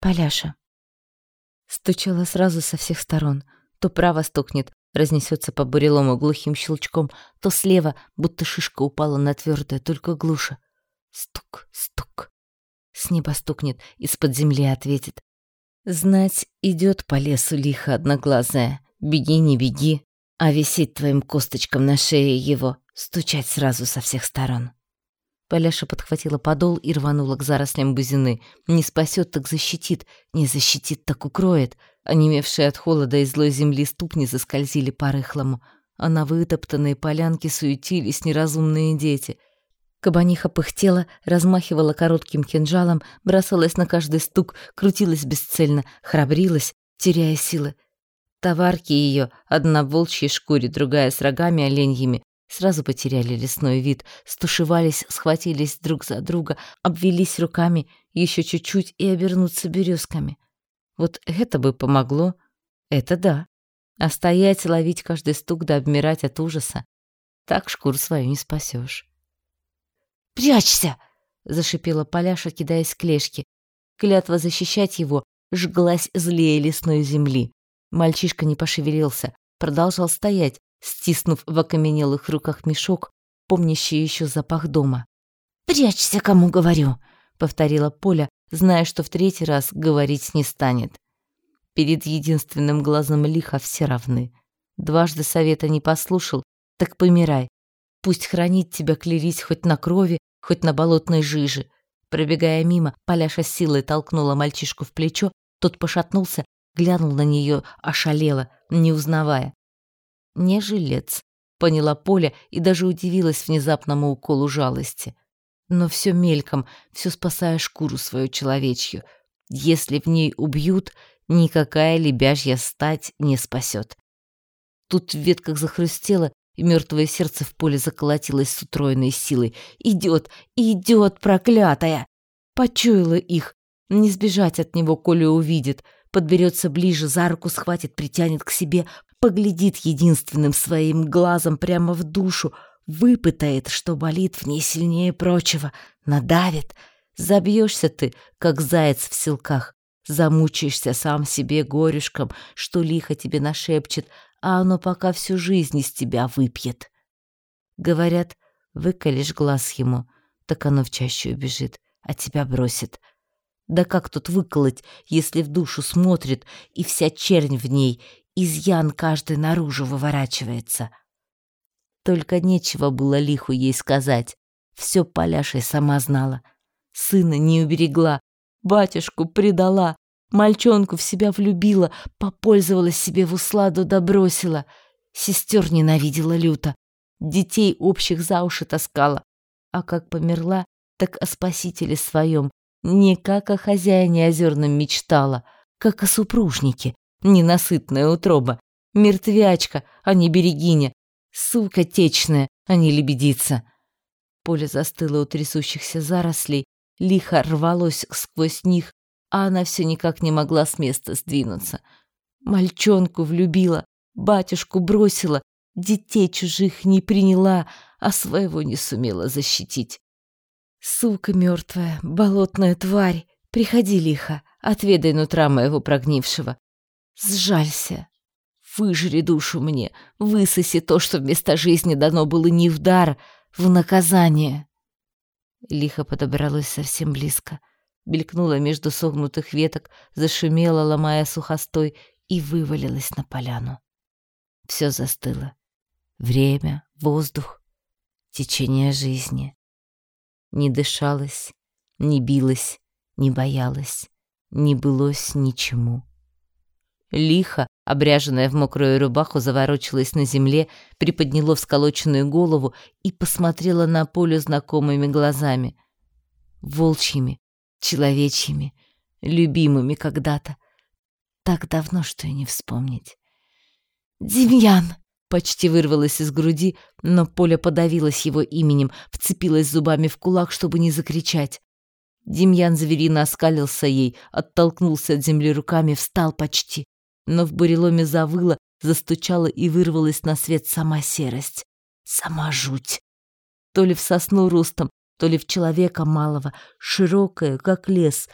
Поляша. Стучала сразу со всех сторон. То право стукнет, разнесется по бурелому глухим щелчком, то слева, будто шишка упала на твердое, только глуша. Стук, стук. С неба стукнет, из-под земли ответит. Знать, идет по лесу лихо одноглазая. Беги, не беги, а висеть твоим косточком на шее его, стучать сразу со всех сторон. Поляша подхватила подол и рванула к зарослям бузины. Не спасет, так защитит, не защитит, так укроет. Онемевшие от холода и злой земли ступни заскользили по рыхлому, а на вытоптанные полянки суетились неразумные дети. Кабаниха пыхтела, размахивала коротким кинжалом, бросалась на каждый стук, крутилась бесцельно, храбрилась, теряя силы. Товарки ее, одна в волчьей шкуре, другая с рогами оленьими, Сразу потеряли лесной вид, стушевались, схватились друг за друга, обвелись руками, еще чуть-чуть и обернуться березками. Вот это бы помогло. Это да. А стоять, ловить каждый стук да обмирать от ужаса. Так шкуру свою не спасешь. «Прячься!» — зашипела Поляша, кидаясь к клешке. Клятва защищать его жглась злее лесной земли. Мальчишка не пошевелился, продолжал стоять, стиснув в окаменелых руках мешок, помнящий еще запах дома. «Прячься, кому говорю!» — повторила Поля, зная, что в третий раз говорить не станет. Перед единственным глазом лиха все равны. Дважды совета не послушал, так помирай. Пусть хранит тебя клерись хоть на крови, хоть на болотной жиже. Пробегая мимо, Поляша силой толкнула мальчишку в плечо, тот пошатнулся, глянул на нее, ошалело, не узнавая не жилец, поняла Поля и даже удивилась внезапному уколу жалости. Но все мельком, все спасая шкуру свою человечью. Если в ней убьют, никакая лебяжья стать не спасет. Тут в ветках захрустело, и мертвое сердце в поле заколотилось с утроенной силой. «Идет! Идет, проклятая!» Почуяла их. Не сбежать от него, коли увидит. Подберется ближе, за руку схватит, притянет к себе, поглядит единственным своим глазом прямо в душу, выпытает, что болит в ней сильнее прочего, надавит. Забьешься ты, как заяц в селках, замучаешься сам себе горюшком, что лихо тебе нашепчет, а оно пока всю жизнь из тебя выпьет. Говорят, выколешь глаз ему, так оно в чащу убежит, а тебя бросит. Да как тут выколоть, если в душу смотрит, и вся чернь в ней, изъян каждый наружу выворачивается. Только нечего было лиху ей сказать. Все Поляшей сама знала. Сына не уберегла, батюшку предала, мальчонку в себя влюбила, попользовалась себе в усладу да бросила. Сестер ненавидела люто, детей общих за уши таскала. А как померла, так о спасителе своем, не как о хозяине озерном мечтала, как о супружнике, Ненасытная утроба. Мертвячка, а не берегиня. Сука течная, а не лебедица. Поле застыло у трясущихся зарослей, лихо рвалось сквозь них, а она все никак не могла с места сдвинуться. Мальчонку влюбила, батюшку бросила, детей чужих не приняла, а своего не сумела защитить. Сука мертвая, болотная тварь, приходи лихо, отведай нутра моего прогнившего. Сжалься. Выжри душу мне, высоси то, что вместо жизни дано было не в дар, в наказание. Лихо подобралось совсем близко, белькнула между согнутых веток, зашумела, ломая сухостой, и вывалилась на поляну. Все застыло. Время, воздух, течение жизни. Не дышалось, не билось, не боялось, не былось ничему. Лихо, обряженная в мокрую рубаху, заворочилась на земле, приподняла всколоченную голову и посмотрела на поле знакомыми глазами. Волчьими, человечьими, любимыми когда-то. Так давно, что и не вспомнить. «Демьян!» Почти вырвалась из груди, но Поля подавилась его именем, вцепилась зубами в кулак, чтобы не закричать. Демьян зверино оскалился ей, оттолкнулся от земли руками, встал почти но в буреломе завыла, застучала и вырвалась на свет сама серость, сама жуть. То ли в сосну ростом, то ли в человека малого, широкая, как лес,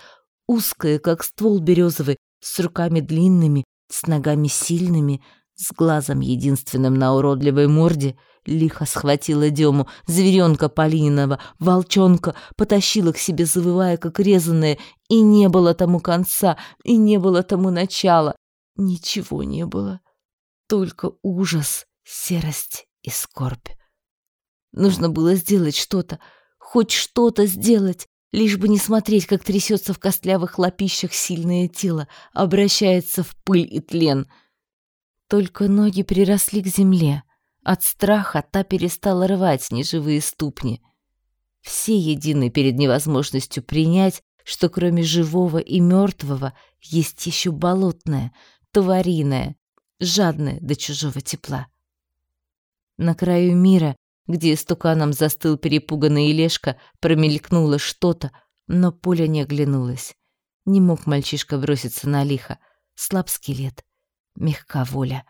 узкое, как ствол березовый, с руками длинными, с ногами сильными, с глазом единственным на уродливой морде, лихо схватила Дему, зверенка Полининого, волчонка, потащила к себе, завывая, как резаная, и не было тому конца, и не было тому начала. Ничего не было. Только ужас, серость и скорбь. Нужно было сделать что-то, хоть что-то сделать, лишь бы не смотреть, как трясется в костлявых лапищах сильное тело, обращается в пыль и тлен. Только ноги приросли к земле. От страха та перестала рвать неживые ступни. Все едины перед невозможностью принять, что кроме живого и мертвого есть еще болотное, твариное, жадное до чужого тепла. На краю мира где стуканом застыл перепуганный Илешка, промелькнуло что-то, но Поля не оглянулась. Не мог мальчишка броситься на лихо. Слаб скелет, мягка воля.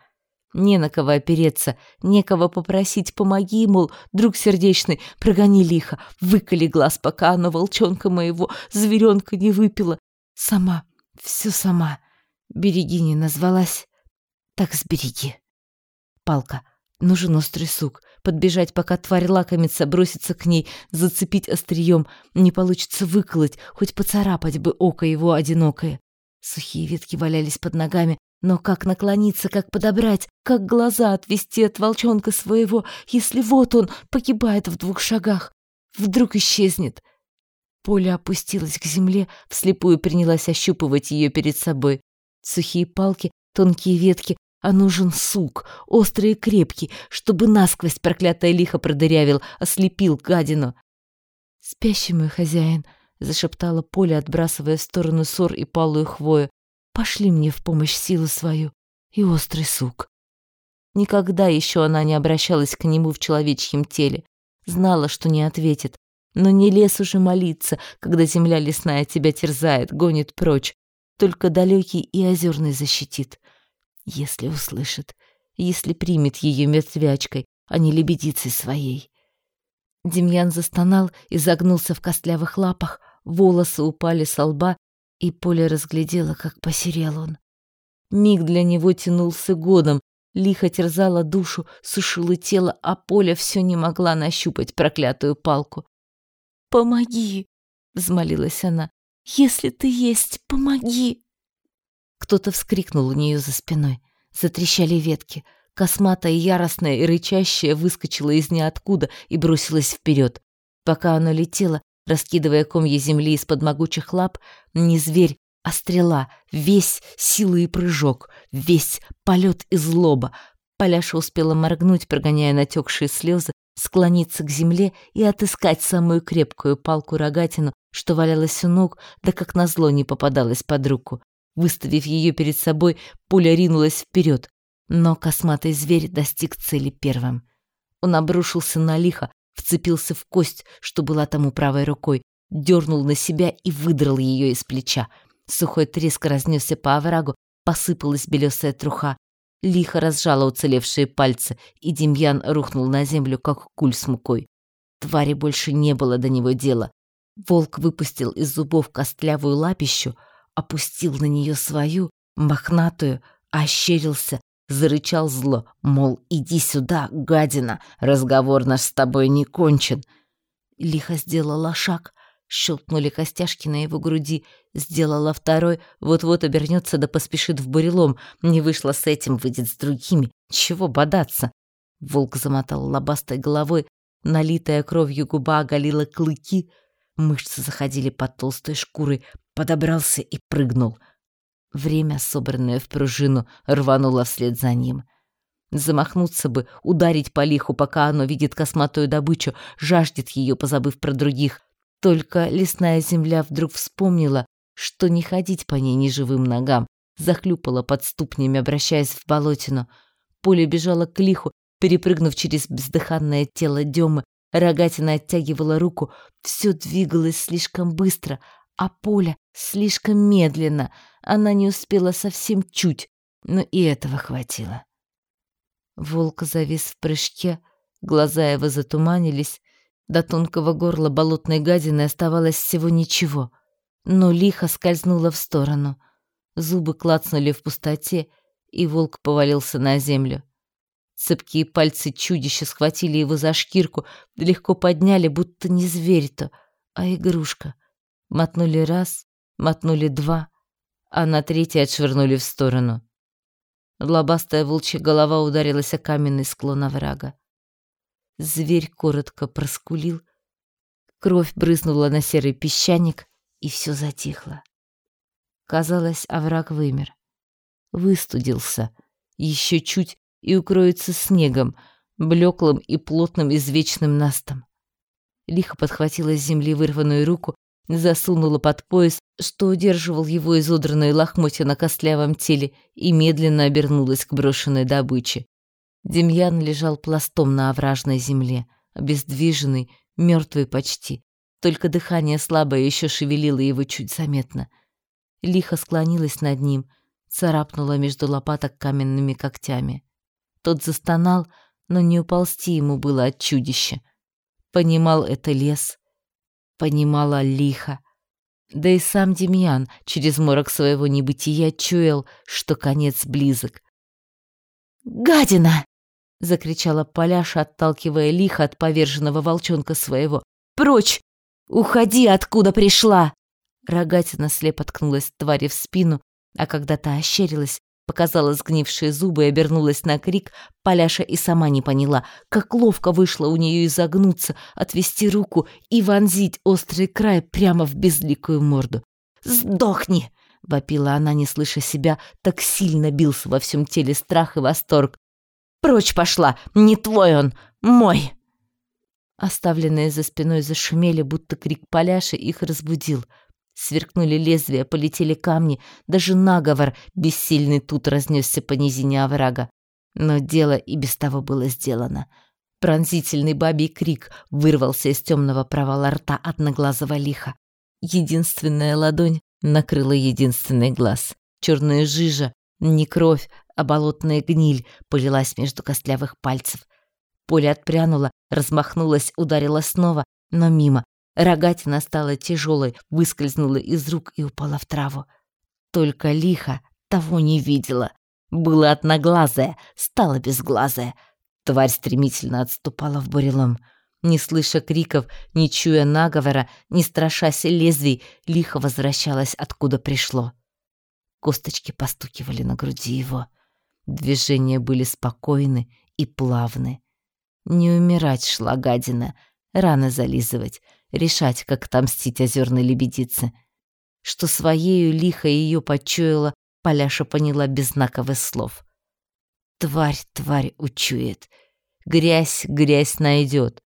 Не на кого опереться, некого попросить, помоги, мол, друг сердечный, прогони лихо, выколи глаз, пока оно волчонка моего, зверенка не выпила. Сама, все сама. Береги не назвалась, так сбереги. Палка, нужен острый сук, подбежать, пока тварь лакомится, броситься к ней, зацепить острием. Не получится выколоть, хоть поцарапать бы око его одинокое. Сухие ветки валялись под ногами, но как наклониться, как подобрать, как глаза отвести от волчонка своего, если вот он погибает в двух шагах, вдруг исчезнет. Поля опустилась к земле, вслепую принялась ощупывать ее перед собой. Сухие палки, тонкие ветки, а нужен сук, острый и крепкий, чтобы насквозь проклятое лихо продырявил, ослепил гадину. «Спящий мой хозяин», — зашептала Поля, отбрасывая в сторону ссор и палую хвою, «пошли мне в помощь силу свою и острый сук». Никогда еще она не обращалась к нему в человечьем теле, знала, что не ответит, но не лес уже молиться, когда земля лесная тебя терзает, гонит прочь, только далекий и озерный защитит. Если услышит, если примет ее мертвячкой, а не лебедицей своей. Демьян застонал и загнулся в костлявых лапах, волосы упали со лба, и Поля разглядела, как посерел он. Миг для него тянулся годом, лихо терзала душу, сушила тело, а Поля все не могла нащупать проклятую палку. «Помоги!» — взмолилась она. «Если ты есть, помоги!» Кто-то вскрикнул у нее за спиной. Затрещали ветки. Косматая, яростная и рычащая выскочила из ниоткуда и бросилась вперед. Пока она летела, раскидывая комья земли из-под могучих лап, не зверь, а стрела, весь силы и прыжок, весь полет и злоба. Поляша успела моргнуть, прогоняя натекшие слезы, склониться к земле и отыскать самую крепкую палку-рогатину, что валялась у ног, да как назло не попадалась под руку. Выставив ее перед собой, пуля ринулась вперед, но косматый зверь достиг цели первым. Он обрушился на лихо, вцепился в кость, что была тому правой рукой, дернул на себя и выдрал ее из плеча. Сухой треск разнесся по оврагу, посыпалась белесая труха. Лихо разжала уцелевшие пальцы, и Демьян рухнул на землю, как куль с мукой. Твари больше не было до него дела. Волк выпустил из зубов костлявую лапищу, опустил на нее свою, мохнатую, ощерился, зарычал зло, мол, иди сюда, гадина, разговор наш с тобой не кончен. Лихо сделала шаг, щелкнули костяшки на его груди, сделала второй, вот-вот обернется да поспешит в бурелом, не вышла с этим, выйдет с другими, чего бодаться. Волк замотал лобастой головой, налитая кровью губа оголила клыки, мышцы заходили под толстой шкурой, подобрался и прыгнул. Время, собранное в пружину, рвануло вслед за ним. Замахнуться бы, ударить по лиху, пока оно видит косматую добычу, жаждет ее, позабыв про других. Только лесная земля вдруг вспомнила, что не ходить по ней неживым ногам, захлюпала под ступнями, обращаясь в болотину. Поле бежало к лиху, перепрыгнув через бездыханное тело Демы, рогатина оттягивала руку, все двигалось слишком быстро, а Поля слишком медленно. Она не успела совсем чуть, но и этого хватило. Волк завис в прыжке, глаза его затуманились, до тонкого горла болотной гадины оставалось всего ничего. но лихо скользнула в сторону. Зубы клацнули в пустоте, и волк повалился на землю. Цепкие пальцы чудища схватили его за шкирку, легко подняли, будто не зверь-то, а игрушка. Мотнули раз, мотнули два, а на третий отшвырнули в сторону. Лобастая волчья голова ударилась о каменный склон оврага. Зверь коротко проскулил, кровь брызнула на серый песчаник, и все затихло. Казалось, овраг вымер. Выстудился. Еще чуть и укроется снегом, блеклым и плотным извечным настом. Лихо подхватила с земли вырванную руку, засунула под пояс, что удерживал его изодранные лохмотья на костлявом теле, и медленно обернулась к брошенной добыче. Демьян лежал пластом на овражной земле, обездвиженный, мертвый почти. Только дыхание слабое еще шевелило его чуть заметно. Лихо склонилась над ним, царапнула между лопаток каменными когтями. Тот застонал, но не уползти ему было от чудища. Понимал это лес, понимала лихо. Да и сам Демьян через морок своего небытия чуял, что конец близок. «Гадина!» — закричала Поляша, отталкивая лихо от поверженного волчонка своего. «Прочь! Уходи, откуда пришла!» Рогатина слепо ткнулась твари в спину, а когда та ощерилась, Показала сгнившие зубы и обернулась на крик. Поляша и сама не поняла, как ловко вышло у нее изогнуться, отвести руку и вонзить острый край прямо в безликую морду. «Сдохни!» — вопила она, не слыша себя, так сильно бился во всем теле страх и восторг. «Прочь пошла! Не твой он! Мой!» Оставленные за спиной зашумели, будто крик Поляши их разбудил — Сверкнули лезвия, полетели камни, даже наговор бессильный тут разнесся по низине оврага. Но дело и без того было сделано. Пронзительный бабий крик вырвался из темного провала рта одноглазого лиха. Единственная ладонь накрыла единственный глаз. Черная жижа, не кровь, а болотная гниль полилась между костлявых пальцев. Поле отпрянуло, размахнулась, ударила снова, но мимо, Рогатина стала тяжелой, выскользнула из рук и упала в траву. Только лихо того не видела. Было одноглазое, стало безглазое. Тварь стремительно отступала в бурелом. Не слыша криков, не чуя наговора, не страшась лезвий, лихо возвращалась, откуда пришло. Косточки постукивали на груди его. Движения были спокойны и плавны. Не умирать шла гадина, рано зализывать, решать, как отомстить озерной лебедице. Что своею лихо ее почуяла, Поляша поняла без знаковых слов. Тварь, тварь учует. Грязь, грязь найдет.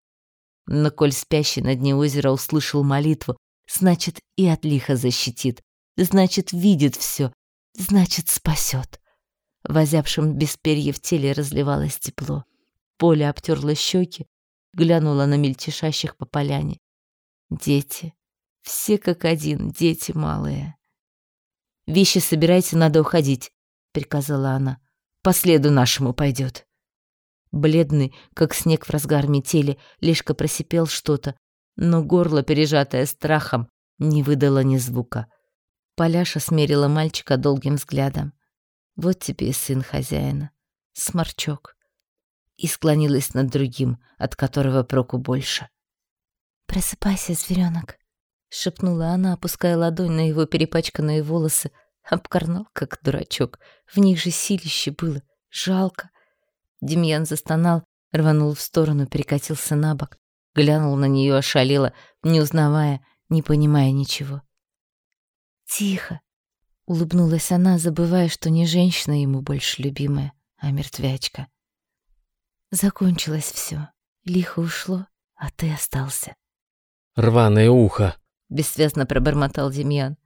Но коль спящий на дне озера услышал молитву, значит, и от лиха защитит, значит, видит все, значит, спасет. Возявшим без перьев теле разливалось тепло. Поле обтерла щеки, глянула на мельтешащих по поляне. Дети. Все как один, дети малые. «Вещи собирайте, надо уходить», — приказала она. «По следу нашему пойдет». Бледный, как снег в разгар метели, Лешка просипел что-то, но горло, пережатое страхом, не выдало ни звука. Поляша смерила мальчика долгим взглядом. Вот тебе и сын хозяина. Сморчок. И склонилась над другим, от которого проку больше. «Просыпайся, зверёнок», — шепнула она, опуская ладонь на его перепачканные волосы. Обкорнал, как дурачок. В них же силище было. Жалко. Демьян застонал, рванул в сторону, перекатился на бок. Глянул на нее ошалело, не узнавая, не понимая ничего. «Тихо!» — улыбнулась она, забывая, что не женщина ему больше любимая, а мертвячка. Закончилось все. Лихо ушло, а ты остался рваное ухо!» — бессвязно пробормотал Демьян.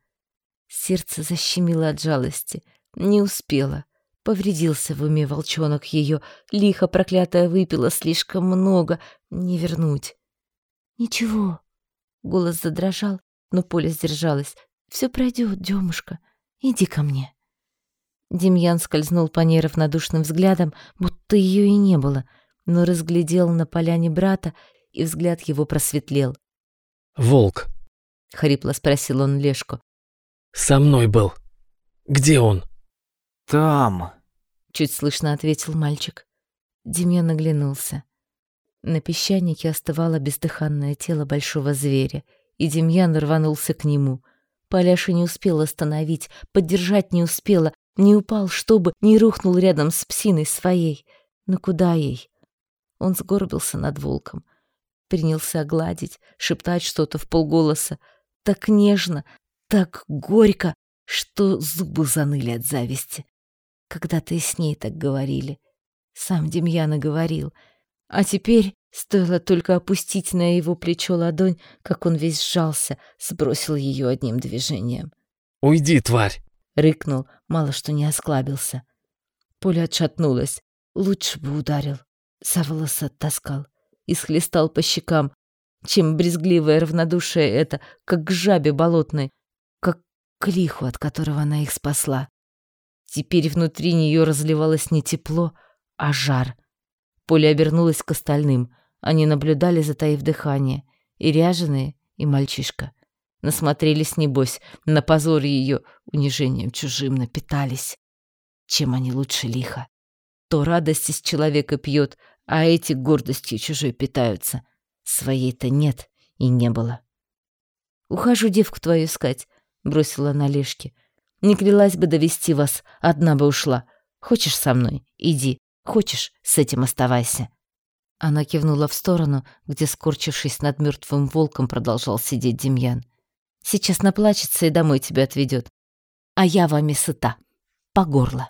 Сердце защемило от жалости. Не успела. Повредился в уме волчонок ее. Лихо проклятая выпила слишком много. Не вернуть. «Ничего». Голос задрожал, но Поля сдержалась. «Все пройдет, Демушка. Иди ко мне». Демьян скользнул по ней равнодушным взглядом, будто ее и не было, но разглядел на поляне брата, и взгляд его просветлел. Волк. — хрипло спросил он Лешку. «Со мной был. Где он?» «Там», — чуть слышно ответил мальчик. Демьян оглянулся. На песчанике остывало бездыханное тело большого зверя, и Демьян рванулся к нему. Поляша не успел остановить, поддержать не успела, не упал, чтобы не рухнул рядом с псиной своей. Но куда ей? Он сгорбился над волком, принялся гладить, шептать что-то в полголоса. Так нежно, так горько, что зубы заныли от зависти. Когда-то и с ней так говорили. Сам Демьяна говорил. А теперь стоило только опустить на его плечо ладонь, как он весь сжался, сбросил ее одним движением. «Уйди, тварь!» — рыкнул, мало что не осклабился. Поля отшатнулась. Лучше бы ударил. За волосы оттаскал и схлестал по щекам, чем брезгливое равнодушие это, как к жабе болотной, как к лиху, от которого она их спасла. Теперь внутри нее разливалось не тепло, а жар. Поля обернулась к остальным. Они наблюдали, затаив дыхание. И ряженые, и мальчишка. Насмотрелись, небось, на позор ее унижением чужим напитались. Чем они лучше лиха? То радость из человека пьет, а эти гордостью чужой питаются. Своей-то нет и не было. «Ухожу девку твою искать», — бросила она Лешке. «Не клялась бы довести вас, одна бы ушла. Хочешь со мной? Иди. Хочешь, с этим оставайся». Она кивнула в сторону, где, скорчившись над мертвым волком, продолжал сидеть Демьян. Сейчас наплачется и домой тебя отведет. А я вами сыта. По горло.